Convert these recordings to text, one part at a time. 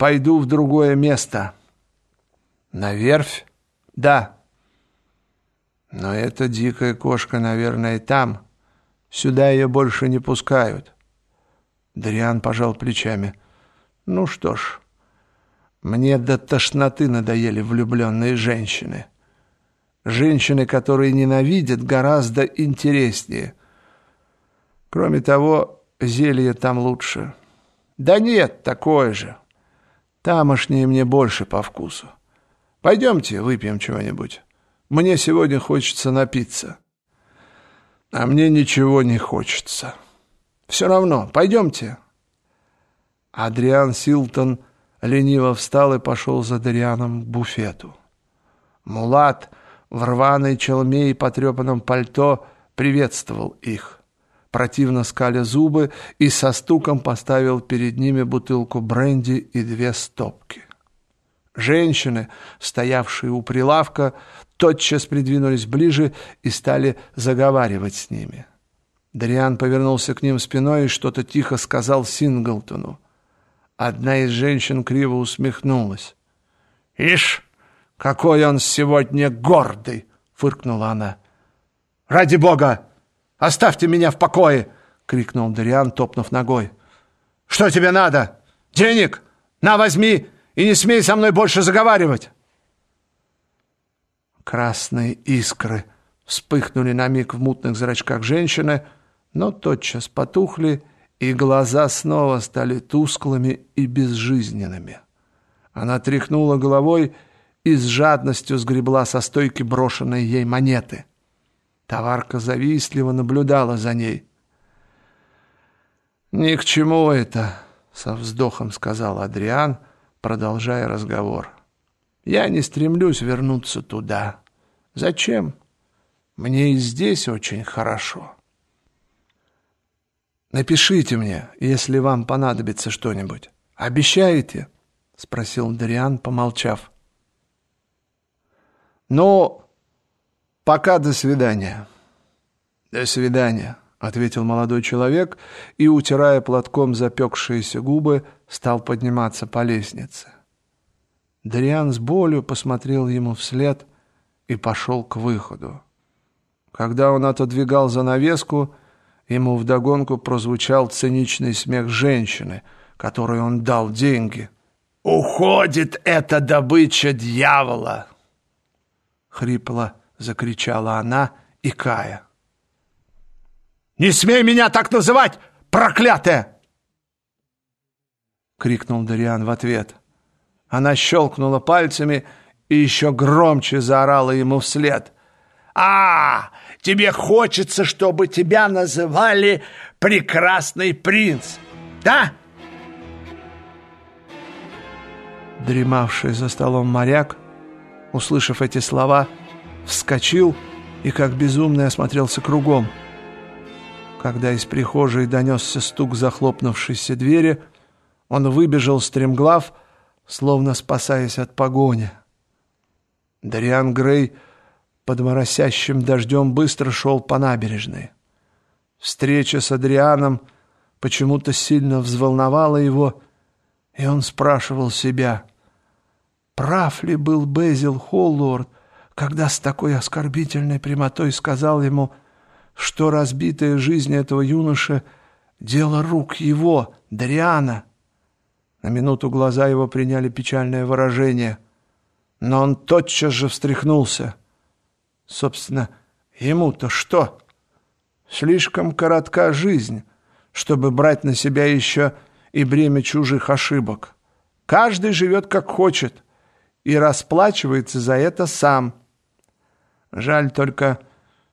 пойду в другое место». «На верфь?» «Да». «Но эта дикая кошка, наверное, там. Сюда ее больше не пускают». Дариан пожал плечами. «Ну что ж, мне до тошноты надоели влюбленные женщины. Женщины, которые ненавидят, гораздо интереснее. Кроме того, зелье там лучше. Да нет, такое же. Тамошнее мне больше по вкусу. Пойдемте выпьем чего-нибудь. Мне сегодня хочется напиться. А мне ничего не хочется. Все равно, пойдемте. Адриан Силтон лениво встал и пошел за Дарианом к буфету. Мулат в рваной челме и потрепанном пальто приветствовал их, противно скаля зубы и со стуком поставил перед ними бутылку бренди и две стопки. Женщины, стоявшие у прилавка, тотчас придвинулись ближе и стали заговаривать с ними. Дариан повернулся к ним спиной и что-то тихо сказал Синглтону. Одна из женщин криво усмехнулась. «Ишь, какой он сегодня гордый!» — фыркнула она. «Ради бога! Оставьте меня в покое!» — крикнул Дариан, топнув ногой. «Что тебе надо? Денег? На, возьми, и не смей со мной больше заговаривать!» Красные искры вспыхнули на миг в мутных зрачках женщины, но тотчас потухли и глаза снова стали тусклыми и безжизненными. Она тряхнула головой и с жадностью сгребла со стойки брошенные ей монеты. Товарка завистливо наблюдала за ней. «Ни к чему это», — со вздохом сказал Адриан, продолжая разговор. «Я не стремлюсь вернуться туда. Зачем? Мне и здесь очень хорошо». Напишите мне, если вам понадобится что-нибудь. Обещаете?» — спросил Дариан, помолчав. «Ну, пока до свидания». «До свидания», — ответил молодой человек и, утирая платком запекшиеся губы, стал подниматься по лестнице. Дариан с болью посмотрел ему вслед и пошел к выходу. Когда он отодвигал занавеску, Ему вдогонку прозвучал циничный смех женщины, которой он дал деньги. «Уходит эта добыча дьявола!» Хрипло закричала она, и Кая. «Не смей меня так называть, проклятая!» Крикнул Дариан в ответ. Она щелкнула пальцами и еще громче заорала ему вслед. «А, Тебе хочется, чтобы тебя называли прекрасный принц, да? Дремавший за столом моряк, услышав эти слова, вскочил и как безумный осмотрелся кругом. Когда из прихожей донесся стук захлопнувшейся двери, он выбежал стремглав, словно спасаясь от погони. Дариан Грей — под моросящим дождем быстро шел по набережной. Встреча с Адрианом почему-то сильно взволновала его, и он спрашивал себя, прав ли был Безил Холлорд, когда с такой оскорбительной прямотой сказал ему, что разбитая жизнь этого юноши — дело рук его, Дариана. На минуту глаза его приняли печальное выражение, но он тотчас же встряхнулся — Собственно, ему-то что? Слишком коротка жизнь, чтобы брать на себя еще и бремя чужих ошибок. Каждый живет как хочет и расплачивается за это сам. Жаль только,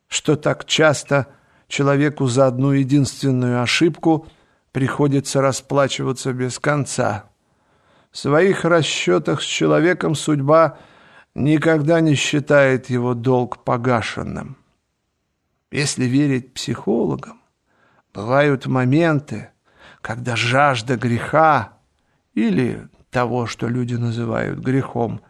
что так часто человеку за одну единственную ошибку приходится расплачиваться без конца. В своих расчетах с человеком судьба – никогда не считает его долг погашенным. Если верить психологам, бывают моменты, когда жажда греха или того, что люди называют грехом,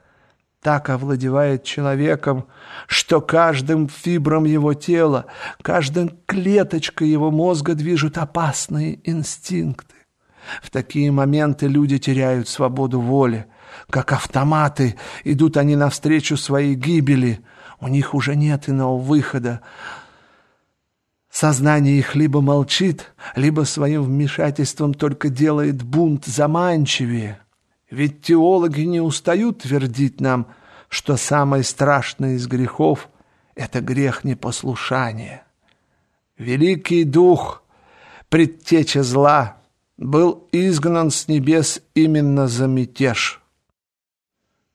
так овладевает человеком, что каждым фибром его тела, каждой клеточкой его мозга движут опасные инстинкты. В такие моменты люди теряют свободу воли. Как автоматы идут они навстречу своей гибели. У них уже нет иного выхода. Сознание их либо молчит, либо своим вмешательством только делает бунт заманчивее. Ведь теологи не устают твердить нам, что самый страшный из грехов — это грех непослушания. Великий Дух, предтеча зла, был изгнан с небес именно за мятеж.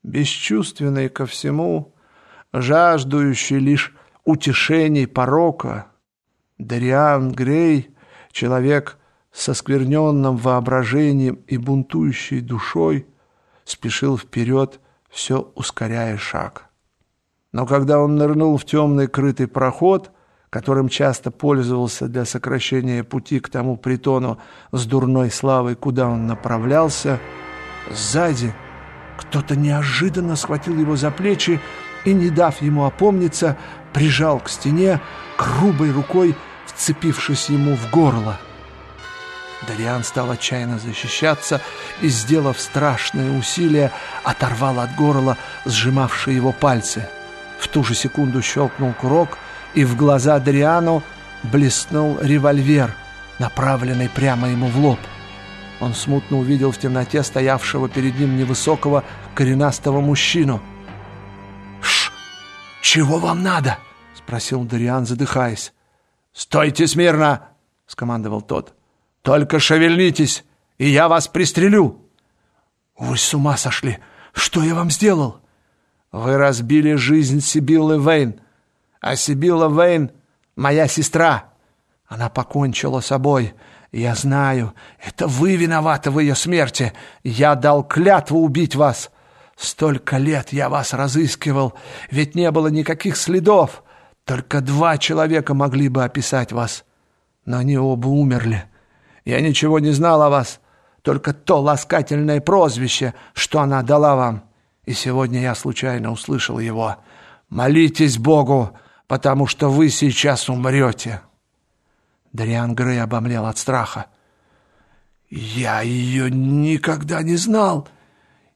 Бесчувственный ко всему, жаждущий лишь утешений порока, Дариан Грей, человек со скверненным воображением и бунтующей душой, спешил вперед, все ускоряя шаг. Но когда он нырнул в темный крытый проход — которым часто пользовался для сокращения пути к тому притону с дурной славой, куда он направлялся, сзади кто-то неожиданно схватил его за плечи и, не дав ему опомниться, прижал к стене, грубой рукой вцепившись ему в горло. Дариан стал отчаянно защищаться и, сделав страшные усилия, оторвал от горла сжимавшие его пальцы. В ту же секунду щелкнул курок — и в глаза Адриану блеснул револьвер, направленный прямо ему в лоб. Он смутно увидел в темноте стоявшего перед ним невысокого коренастого мужчину. «Ш! Чего вам надо?» — спросил Дариан, задыхаясь. «Стойте смирно!» — скомандовал тот. «Только шевельнитесь, и я вас пристрелю!» «Вы с ума сошли! Что я вам сделал?» «Вы разбили жизнь Сибиллы Вейн!» А Сибилла Вейн — моя сестра. Она покончила собой. Я знаю, это вы виноваты в ее смерти. Я дал клятву убить вас. Столько лет я вас разыскивал, ведь не было никаких следов. Только два человека могли бы описать вас. Но они оба умерли. Я ничего не знал о вас, только то ласкательное прозвище, что она дала вам. И сегодня я случайно услышал его. Молитесь Богу, потому что вы сейчас умрете». Дариан Грей обомлел от страха. «Я ее никогда не знал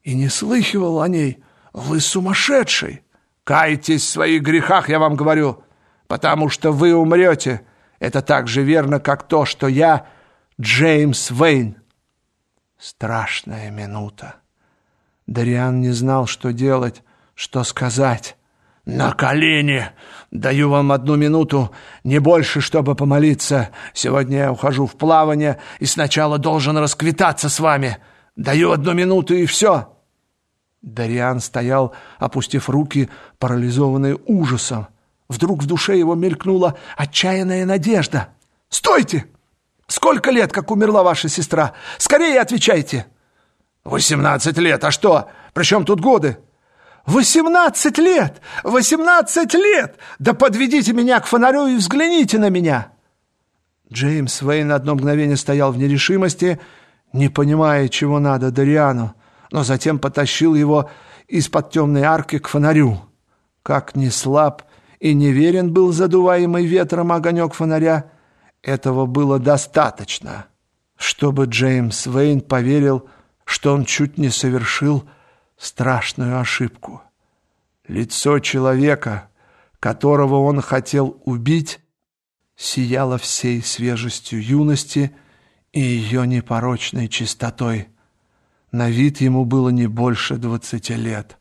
и не слыхивал о ней. Вы сумасшедший! Кайтесь в своих грехах, я вам говорю, потому что вы умрете. Это так же верно, как то, что я Джеймс Вейн». Страшная минута. Дариан не знал, что делать, что сказать. «На колени! Даю вам одну минуту, не больше, чтобы помолиться. Сегодня я ухожу в плавание и сначала должен расквитаться с вами. Даю одну минуту и все». Дариан стоял, опустив руки, парализованный ужасом. Вдруг в душе его мелькнула отчаянная надежда. «Стойте! Сколько лет, как умерла ваша сестра? Скорее отвечайте!» «Восемнадцать лет. А что? Причем тут годы?» «Восемнадцать лет! Восемнадцать лет! Да подведите меня к фонарю и взгляните на меня!» Джеймс Вейн одно мгновение стоял в нерешимости, не понимая, чего надо Дариану, но затем потащил его из-под темной арки к фонарю. Как ни слаб и неверен был задуваемый ветром огонек фонаря, этого было достаточно, чтобы Джеймс Вейн поверил, что он чуть не совершил страшную ошибку. Лицо человека, которого он хотел убить, сияло всей свежестью юности и ее непорочной чистотой. На вид ему было не больше двадцати лет.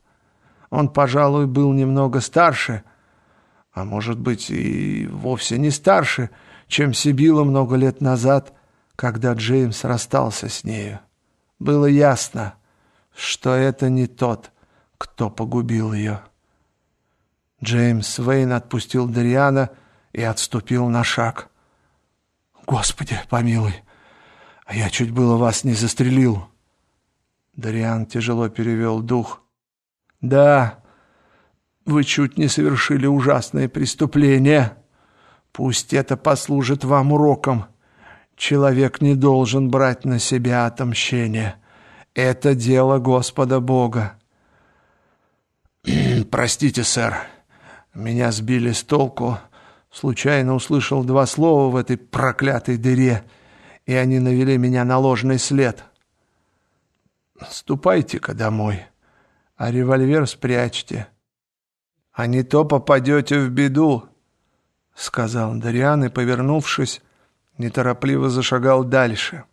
Он, пожалуй, был немного старше, а может быть и вовсе не старше, чем Сибила много лет назад, когда Джеймс расстался с нею. Было ясно — что это не тот, кто погубил ее. Джеймс Вейн отпустил Дариана и отступил на шаг. «Господи, помилуй, а я чуть было вас не застрелил». Дариан тяжело перевел дух. «Да, вы чуть не совершили ужасное преступление. Пусть это послужит вам уроком. Человек не должен брать на себя отомщение». Это дело Господа Бога. Простите, сэр, меня сбили с толку. Случайно услышал два слова в этой проклятой дыре и они навели меня на ложный след. Ступайте-ка домой, а револьвер спрячьте, а не то попадете в беду, — сказал Дариан и, повернувшись, неторопливо зашагал дальше.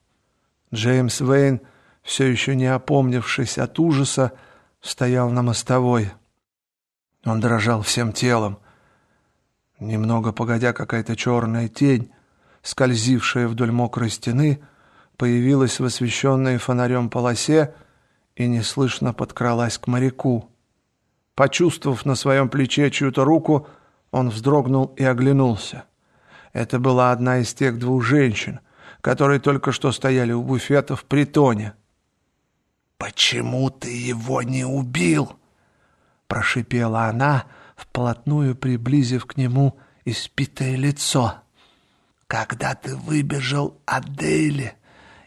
Джеймс Вейн, все еще не опомнившись от ужаса, стоял на мостовой. Он дрожал всем телом. Немного погодя, какая-то черная тень, скользившая вдоль мокрой стены, появилась в освещенной фонарем полосе и неслышно подкралась к моряку. Почувствовав на своем плече чью-то руку, он вздрогнул и оглянулся. Это была одна из тех двух женщин, которые только что стояли у буфета в притоне. «Почему ты его не убил?» Прошипела она, вплотную приблизив к нему испитое лицо. «Когда ты выбежал от Дейли,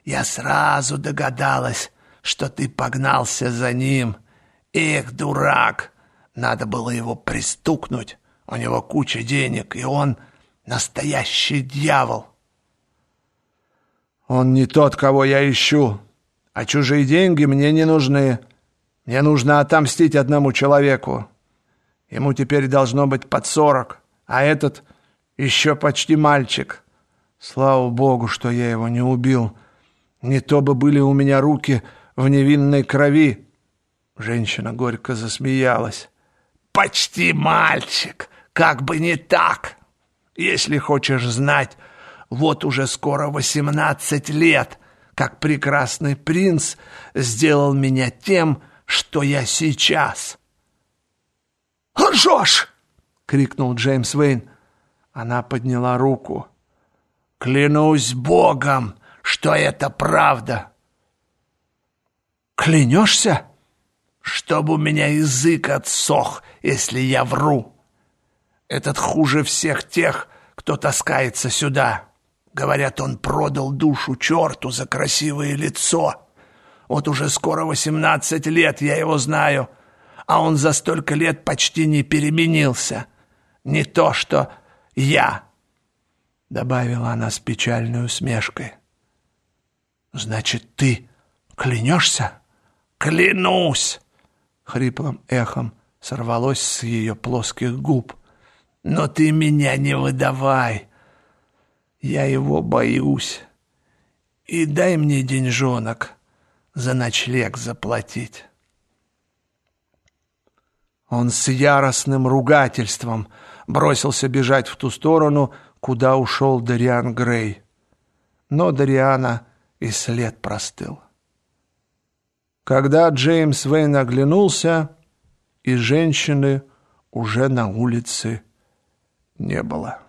я сразу догадалась, что ты погнался за ним. Эх, дурак! Надо было его пристукнуть. У него куча денег, и он настоящий дьявол. Он не тот, кого я ищу, а чужие деньги мне не нужны. Мне нужно отомстить одному человеку. Ему теперь должно быть под сорок, а этот еще почти мальчик. Слава богу, что я его не убил. Не то бы были у меня руки в невинной крови. Женщина горько засмеялась. «Почти мальчик! Как бы не так! Если хочешь знать, вот уже скоро восемнадцать лет, как прекрасный принц сделал меня тем, что я сейчас. «Лжешь!» — крикнул Джеймс Вейн. Она подняла руку. «Клянусь Богом, что это правда!» «Клянешься?» «Чтобы у меня язык отсох, если я вру!» Этот хуже всех тех, кто таскается сюда. Говорят, он продал душу черту за красивое лицо. Вот уже скоро восемнадцать лет я его знаю, а он за столько лет почти не переменился. Не то, что я, — добавила она с печальной усмешкой. «Значит, ты клянешься?» «Клянусь!» — хриплым эхом сорвалось с ее плоских губ — но ты меня не выдавай. Я его боюсь. И дай мне деньжонок за ночлег заплатить. Он с яростным ругательством бросился бежать в ту сторону, куда ушел Дариан Грей. Но Дариана и след простыл. Когда Джеймс Вейн оглянулся, и женщины уже на улице не было.